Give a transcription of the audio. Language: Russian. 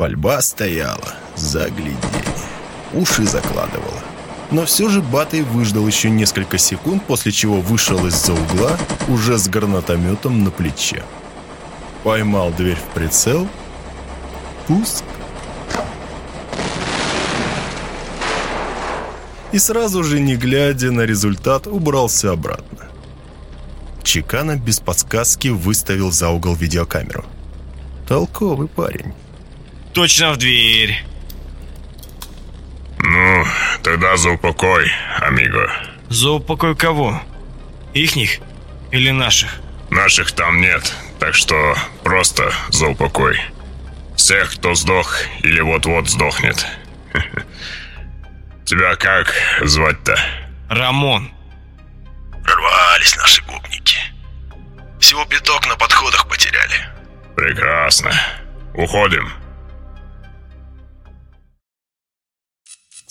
Пальба стояла, загляденье. Уши закладывала. Но все же Батый выждал еще несколько секунд, после чего вышел из-за угла, уже с гранатометом на плече. Поймал дверь в прицел. Пуск. И сразу же, не глядя на результат, убрался обратно. Чекана без подсказки выставил за угол видеокамеру. Толковый парень. Точно в дверь. Ну, тогда за упокой, амиго. За упокой кого? Ихних или наших? Наших там нет, так что просто за упокой. Всех, кто сдох или вот-вот сдохнет. Тебя как звать-то? Рамон. Прорвались наши губники. Всего пяток на подходах потеряли. Прекрасно. Уходим.